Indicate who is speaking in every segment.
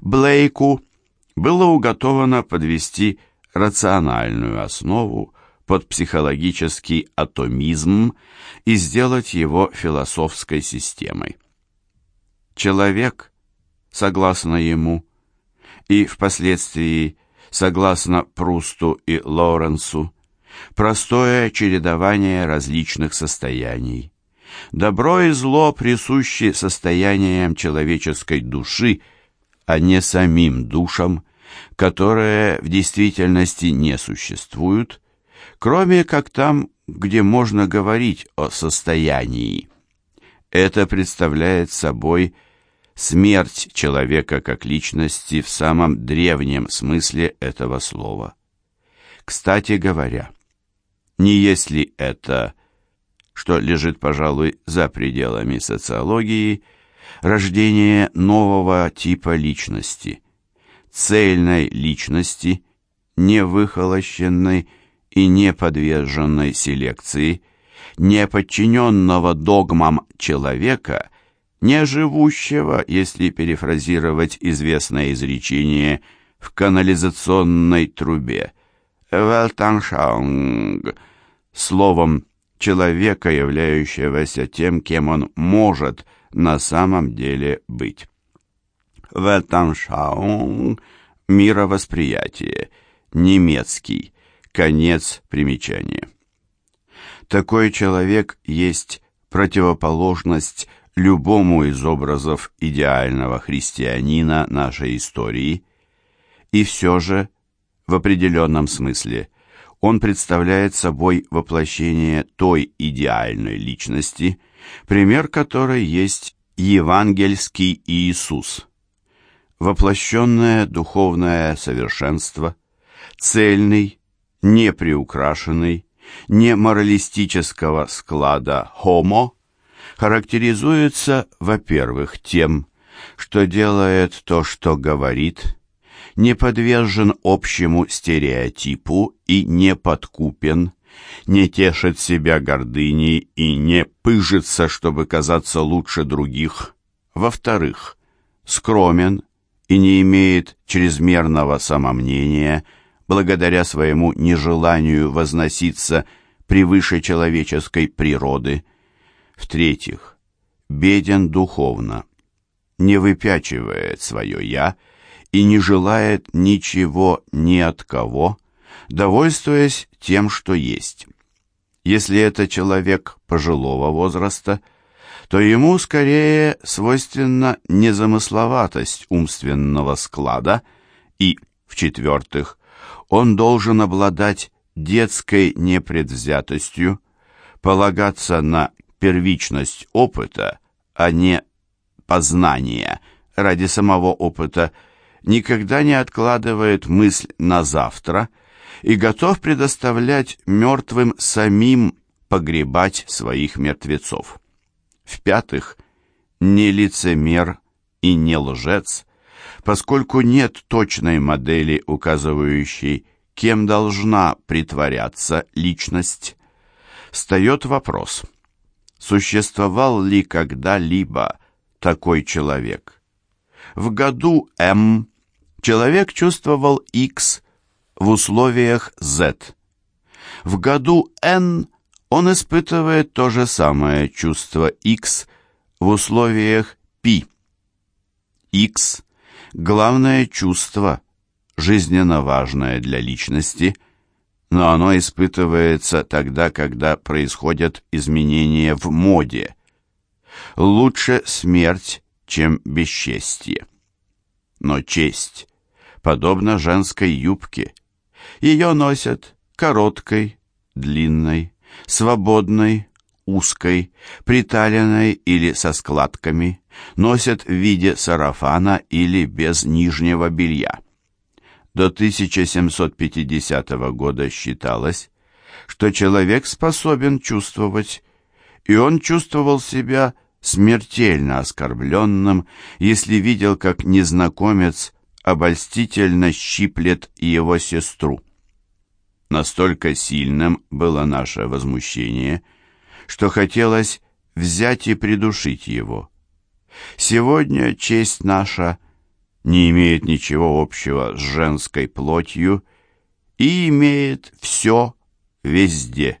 Speaker 1: Блейку было уготовано подвести рациональную основу под психологический атомизм и сделать его философской системой. Человек, согласно ему, и впоследствии, согласно Прусту и Лоренсу, простое чередование различных состояний. Добро и зло присущи состояниям человеческой души, а не самим душам, которые в действительности не существуют, кроме как там, где можно говорить о состоянии. Это представляет собой смерть человека как личности в самом древнем смысле этого слова. Кстати говоря, не если это, что лежит, пожалуй, за пределами социологии, рождение нового типа личности, цельной личности, невыхолощенной и не подверженной селекции, не подчиненного догмам человека, не живущего, если перефразировать известное изречение, в канализационной трубе. Weltanschauung, словом, человека, являющегося тем, кем он может на самом деле быть. Weltanschauung – мировосприятие, немецкий, Конец примечания. Такой человек есть противоположность любому из образов идеального христианина нашей истории, и все же, в определенном смысле, он представляет собой воплощение той идеальной личности, пример которой есть евангельский Иисус. Воплощенное духовное совершенство, цельный, не приукрашенный, не моралистического склада «homo» характеризуется, во-первых, тем, что делает то, что говорит, не подвержен общему стереотипу и не подкупен, не тешит себя гордыней и не пыжится, чтобы казаться лучше других. Во-вторых, скромен и не имеет чрезмерного самомнения – благодаря своему нежеланию возноситься превыше человеческой природы. В-третьих, беден духовно, не выпячивает свое «я» и не желает ничего ни от кого, довольствуясь тем, что есть. Если это человек пожилого возраста, то ему скорее свойственна незамысловатость умственного склада и, в-четвертых, он должен обладать детской непредвзятостью, полагаться на первичность опыта, а не познания ради самого опыта, никогда не откладывает мысль на завтра и готов предоставлять мертвым самим погребать своих мертвецов. В-пятых, не лицемер и не лжец, поскольку нет точной модели, указывающей, кем должна притворяться личность, встает вопрос, существовал ли когда-либо такой человек. В году М человек чувствовал X в условиях Z. В году N он испытывает то же самое чувство X в условиях P. X главное чувство, жизненно важное для личности, но оно испытывается тогда, когда происходят изменения в моде. Лучше смерть, чем бесчестье. Но честь, подобно женской юбке, ее носят короткой, длинной, свободной, узкой, приталенной или со складками, носят в виде сарафана или без нижнего белья. До 1750 года считалось, что человек способен чувствовать, и он чувствовал себя смертельно оскорбленным, если видел, как незнакомец обольстительно щиплет его сестру. Настолько сильным было наше возмущение – что хотелось взять и придушить его. Сегодня честь наша не имеет ничего общего с женской плотью и имеет все везде.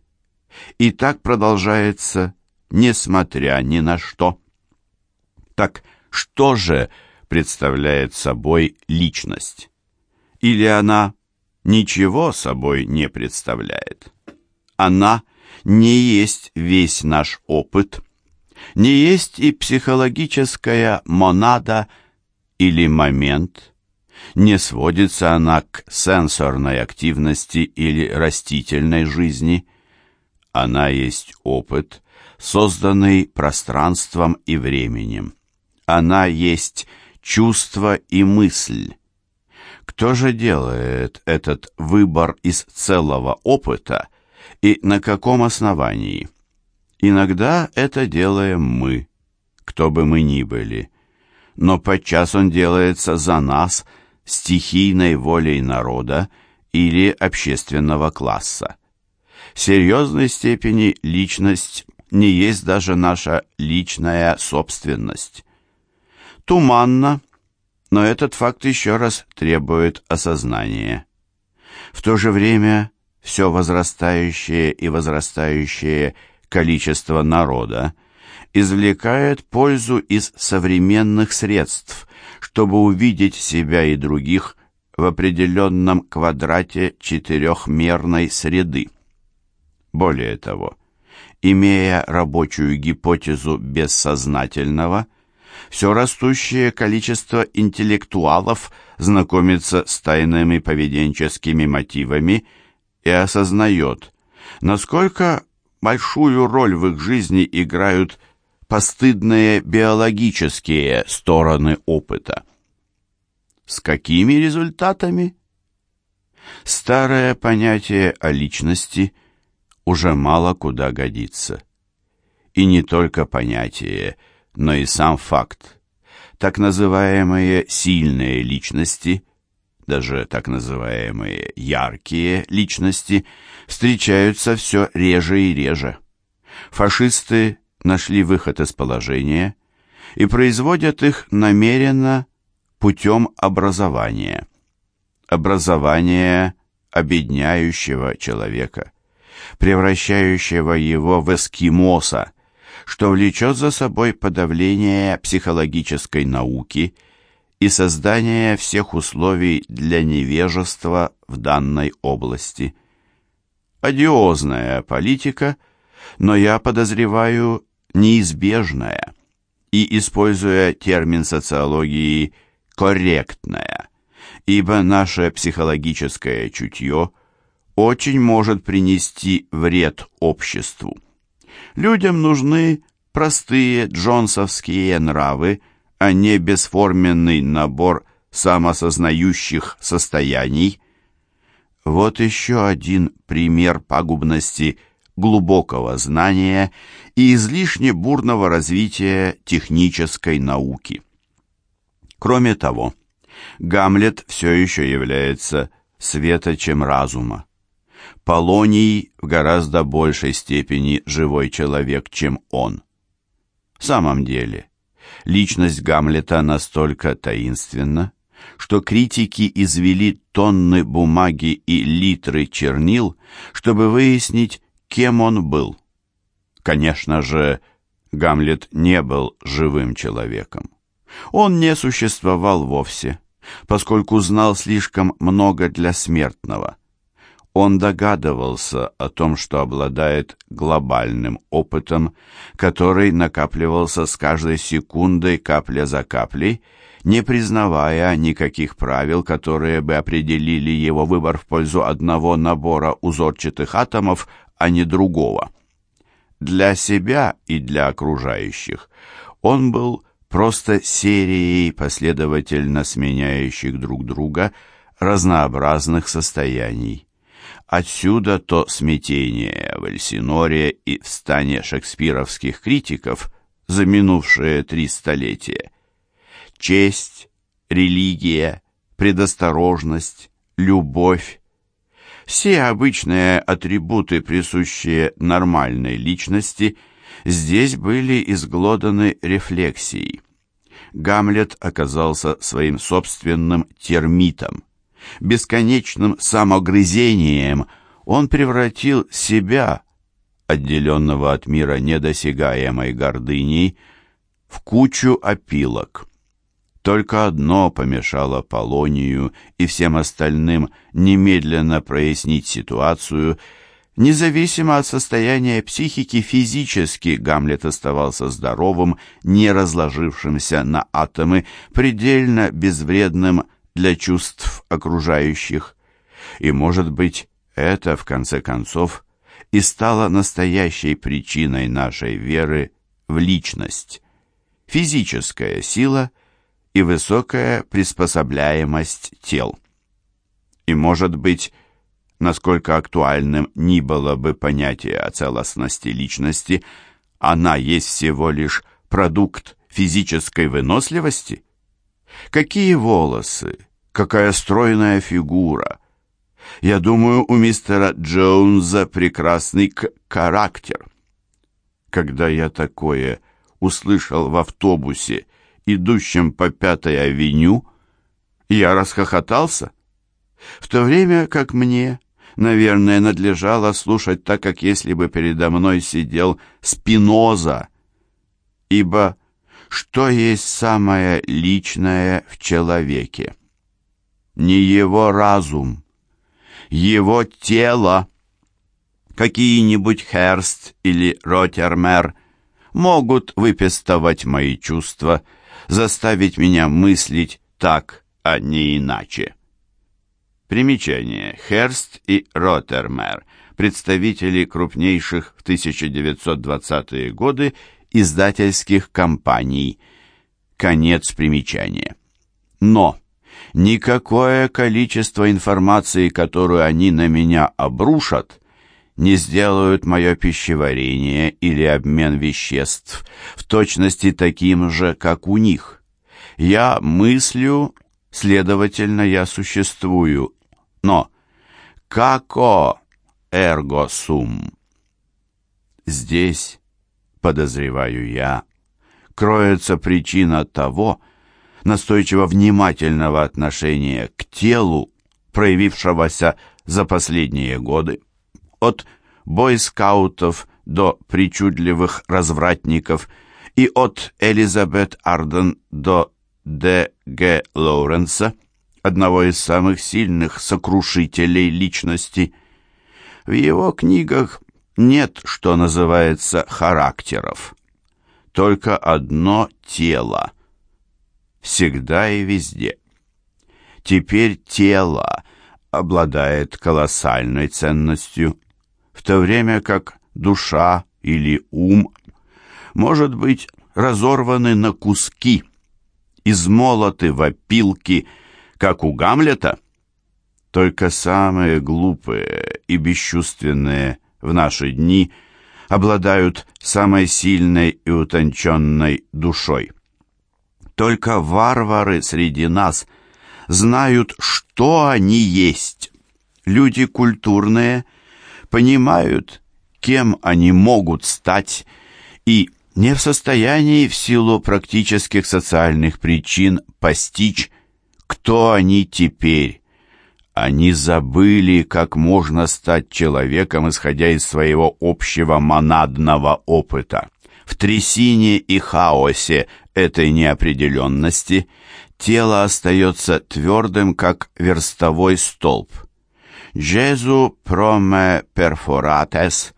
Speaker 1: И так продолжается, несмотря ни на что. Так что же представляет собой личность? Или она ничего собой не представляет? Она не есть весь наш опыт, не есть и психологическая монада или момент, не сводится она к сенсорной активности или растительной жизни. Она есть опыт, созданный пространством и временем. Она есть чувство и мысль. Кто же делает этот выбор из целого опыта и на каком основании? Иногда это делаем мы, кто бы мы ни были, но подчас он делается за нас стихийной волей народа или общественного класса. В серьезной степени личность не есть даже наша личная собственность. Туманно, но этот факт еще раз требует осознания. В то же время все возрастающее и возрастающее количество народа извлекает пользу из современных средств, чтобы увидеть себя и других в определенном квадрате четырехмерной среды. Более того, имея рабочую гипотезу бессознательного, все растущее количество интеллектуалов знакомится с тайными поведенческими мотивами и осознает, насколько большую роль в их жизни играют постыдные биологические стороны опыта. С какими результатами? Старое понятие о личности уже мало куда годится. И не только понятие, но и сам факт. Так называемые сильные личности, даже так называемые яркие личности, встречаются все реже и реже. Фашисты нашли выход из положения и производят их намеренно путем образования. Образование обедняющего человека, превращающего его в эскимоса, что влечет за собой подавление психологической науки и создание всех условий для невежества в данной области. Одиозная политика, но я подозреваю неизбежная и, используя термин социологии, корректная, ибо наше психологическое чутье очень может принести вред обществу. Людям нужны простые джонсовские нравы, а не бесформенный набор самосознающих состояний. Вот еще один пример пагубности глубокого знания и излишне бурного развития технической науки. Кроме того, Гамлет все еще является светочем разума. Полоний в гораздо большей степени живой человек, чем он. В самом деле, личность Гамлета настолько таинственна, что критики извели тонны бумаги и литры чернил, чтобы выяснить, кем он был. Конечно же, Гамлет не был живым человеком. Он не существовал вовсе, поскольку знал слишком много для смертного. Он догадывался о том, что обладает глобальным опытом, который накапливался с каждой секундой капля за каплей, не признавая никаких правил, которые бы определили его выбор в пользу одного набора узорчатых атомов, а не другого. Для себя и для окружающих он был просто серией последовательно сменяющих друг друга разнообразных состояний. Отсюда то смятение в Эльсиноре и в стане шекспировских критиков за минувшие три столетия. Честь, религия, предосторожность, любовь, все обычные атрибуты, присущие нормальной личности, здесь были изглоданы рефлексией. Гамлет оказался своим собственным термитом. Бесконечным самогрызением он превратил себя, отделенного от мира недосягаемой гордыней, в кучу опилок. Только одно помешало Полонию и всем остальным немедленно прояснить ситуацию. Независимо от состояния психики, физически Гамлет оставался здоровым, не разложившимся на атомы, предельно безвредным для чувств окружающих. И, может быть, это, в конце концов, и стало настоящей причиной нашей веры в личность. Физическая сила — и высокая приспособляемость тел. И, может быть, насколько актуальным ни было бы понятие о целостности личности, она есть всего лишь продукт физической выносливости? Какие волосы, какая стройная фигура! Я думаю, у мистера Джонса прекрасный характер. Когда я такое услышал в автобусе идущем по Пятой авеню, я расхохотался, в то время как мне, наверное, надлежало слушать так, как если бы передо мной сидел Спиноза, ибо что есть самое личное в человеке? Не его разум, его тело. Какие-нибудь Херст или Ротермер могут выпестовать мои чувства – заставить меня мыслить так, а не иначе. Примечание. Херст и Роттермер, представители крупнейших в 1920-е годы издательских компаний. Конец примечания. Но никакое количество информации, которую они на меня обрушат, не сделают мое пищеварение или обмен веществ в точности таким же, как у них. Я мыслю, следовательно, я существую. Но како эрго сум? Здесь, подозреваю я, кроется причина того настойчиво внимательного отношения к телу, проявившегося за последние годы от бойскаутов до причудливых развратников и от Элизабет Арден до Д. Г. Лоуренса, одного из самых сильных сокрушителей личности. В его книгах нет, что называется, характеров. Только одно тело. Всегда и везде. Теперь тело обладает колоссальной ценностью в то время как душа или ум может быть разорваны на куски, измолоты в опилки, как у Гамлета. Только самые глупые и бесчувственные в наши дни обладают самой сильной и утонченной душой. Только варвары среди нас знают, что они есть. Люди культурные – понимают, кем они могут стать, и не в состоянии в силу практических социальных причин постичь, кто они теперь. Они забыли, как можно стать человеком, исходя из своего общего монадного опыта. В трясине и хаосе этой неопределенности тело остается твердым, как верстовой столб – prome perforates,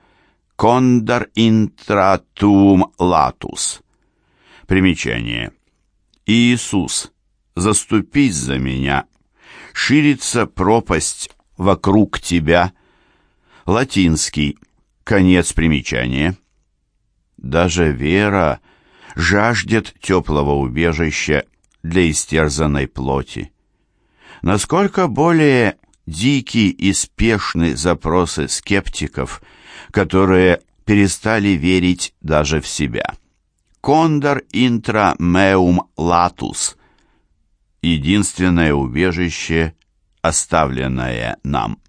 Speaker 1: condor intra tuum latus. Примечание. Иисус, заступись за меня. Ширится пропасть вокруг тебя. Латинский. Конец примечания. Даже вера жаждет теплого убежища для истерзанной плоти. Насколько более дикие и спешны запросы скептиков, которые перестали верить даже в себя. Кондор интра меум латус – единственное убежище, оставленное нам.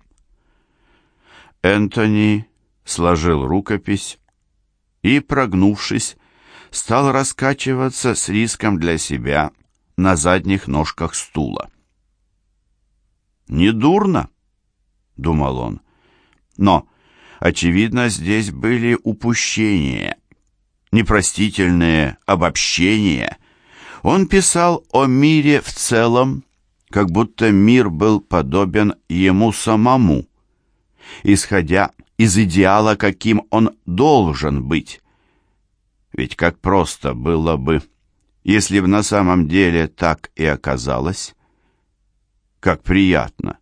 Speaker 1: Энтони сложил рукопись и, прогнувшись, стал раскачиваться с риском для себя на задних ножках стула. «Недурно», — думал он, — «но, очевидно, здесь были упущения, непростительные обобщения. Он писал о мире в целом, как будто мир был подобен ему самому, исходя из идеала, каким он должен быть. Ведь как просто было бы, если бы на самом деле так и оказалось. Как приятно.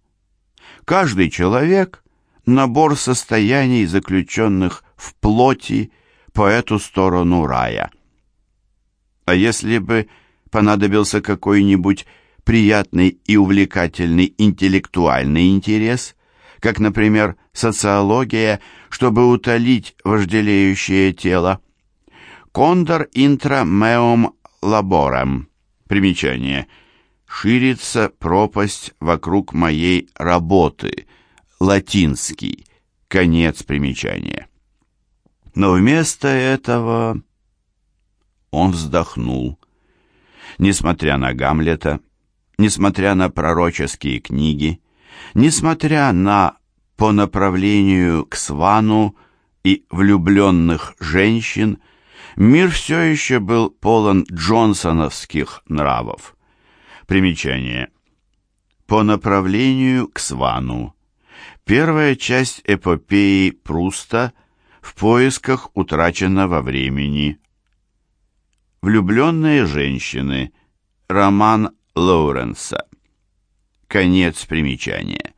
Speaker 1: Каждый человек — набор состояний, заключенных в плоти по эту сторону рая. А если бы понадобился какой-нибудь приятный и увлекательный интеллектуальный интерес, как, например, социология, чтобы утолить вожделеющее тело. Кондор интра меум лаборем. Примечание. Ширится пропасть вокруг моей работы. Латинский. Конец примечания. Но вместо этого он вздохнул. Несмотря на Гамлета, несмотря на пророческие книги, несмотря на по направлению к Свану и влюбленных женщин, мир все еще был полон джонсоновских нравов. Примечание. По направлению к Свану. Первая часть эпопеи Пруста в поисках утраченного времени. Влюбленные женщины. Роман Лоуренса. Конец примечания.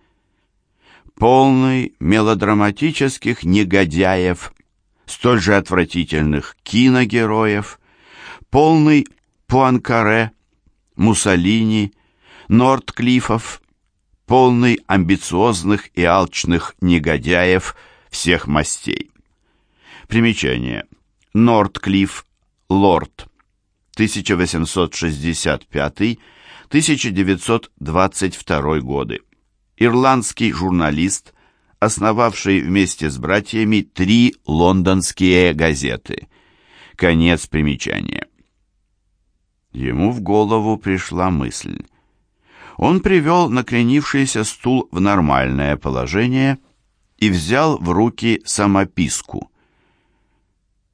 Speaker 1: Полный мелодраматических негодяев, столь же отвратительных киногероев, полный Пуанкаре, Муссолини, Нортклифов, полный амбициозных и алчных негодяев всех мастей. Примечание. Нортклифф, лорд, 1865-1922 годы. Ирландский журналист, основавший вместе с братьями три лондонские газеты. Конец примечания. Ему в голову пришла мысль. Он привел накренившийся стул в нормальное положение и взял в руки самописку.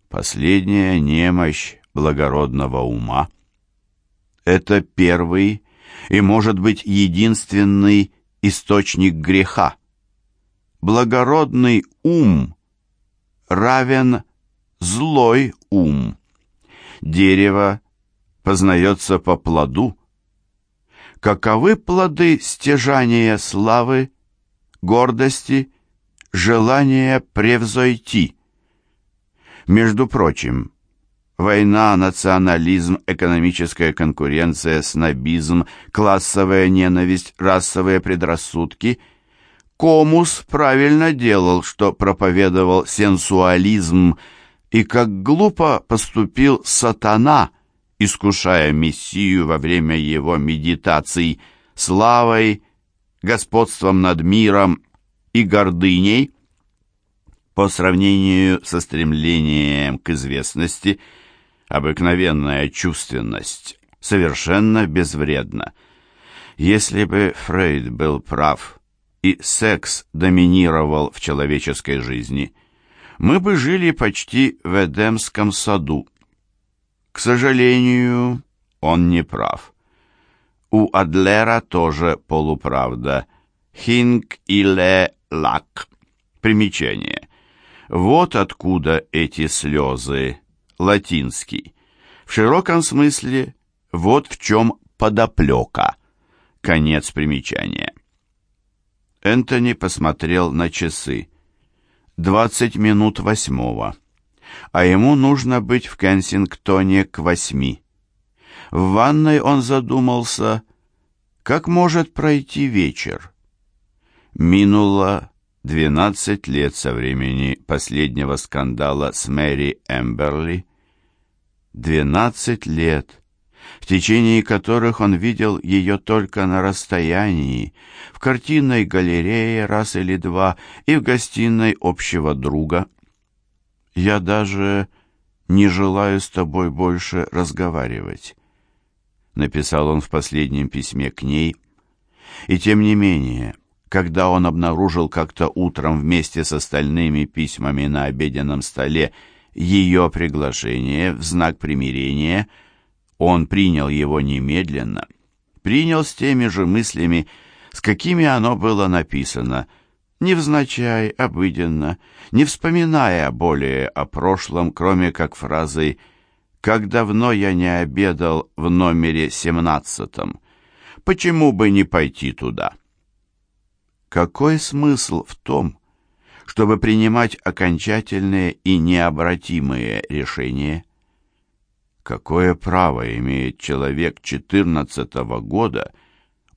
Speaker 1: Последняя немощь благородного ума. Это первый и, может быть, единственный источник греха. Благородный ум равен злой ум. Дерево познается по плоду. Каковы плоды стяжания славы, гордости, желания превзойти? Между прочим, Война, национализм, экономическая конкуренция, снобизм, классовая ненависть, расовые предрассудки. Комус правильно делал, что проповедовал сенсуализм, и как глупо поступил сатана, искушая Мессию во время его медитаций славой, господством над миром и гордыней. По сравнению со стремлением к известности – обыкновенная чувственность совершенно безвредна. Если бы Фрейд был прав и секс доминировал в человеческой жизни, мы бы жили почти в Эдемском саду. К сожалению, он не прав. У Адлера тоже полуправда. Хинг иле лак. Примечание. Вот откуда эти слезы латинский. В широком смысле вот в чем подоплека. Конец примечания. Энтони посмотрел на часы. Двадцать минут восьмого. А ему нужно быть в Кенсингтоне к восьми. В ванной он задумался, как может пройти вечер. Минуло Двенадцать лет со времени последнего скандала с Мэри Эмберли. Двенадцать лет, в течение которых он видел ее только на расстоянии, в картинной галерее раз или два и в гостиной общего друга. Я даже не желаю с тобой больше разговаривать», — написал он в последнем письме к ней. И тем не менее, когда он обнаружил как-то утром вместе с остальными письмами на обеденном столе ее приглашение в знак примирения, он принял его немедленно, принял с теми же мыслями, с какими оно было написано — невзначай, обыденно, не вспоминая более о прошлом, кроме как фразы «Как давно я не обедал в номере семнадцатом? Почему бы не пойти туда?» Какой смысл в том, чтобы принимать окончательные и необратимые решения? Какое право имеет человек четырнадцатого года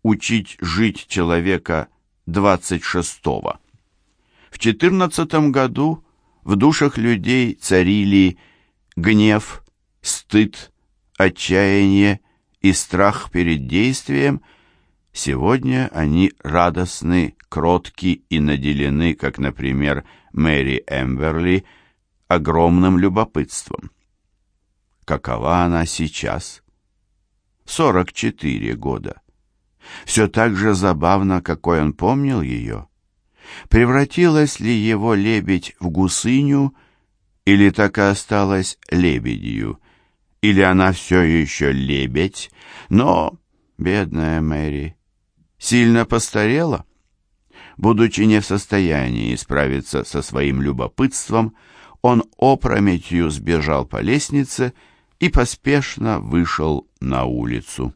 Speaker 1: учить жить человека 26-го. В 14 году в душах людей царили гнев, стыд, отчаяние и страх перед действием. Сегодня они радостны, кротки и наделены, как, например, Мэри Эмберли, огромным любопытством. Какова она сейчас? 44 года все так же забавно, какой он помнил ее. Превратилась ли его лебедь в гусыню, или так и осталась лебедью, или она все еще лебедь, но, бедная Мэри, сильно постарела? Будучи не в состоянии справиться со своим любопытством, он опрометью сбежал по лестнице и поспешно вышел на улицу.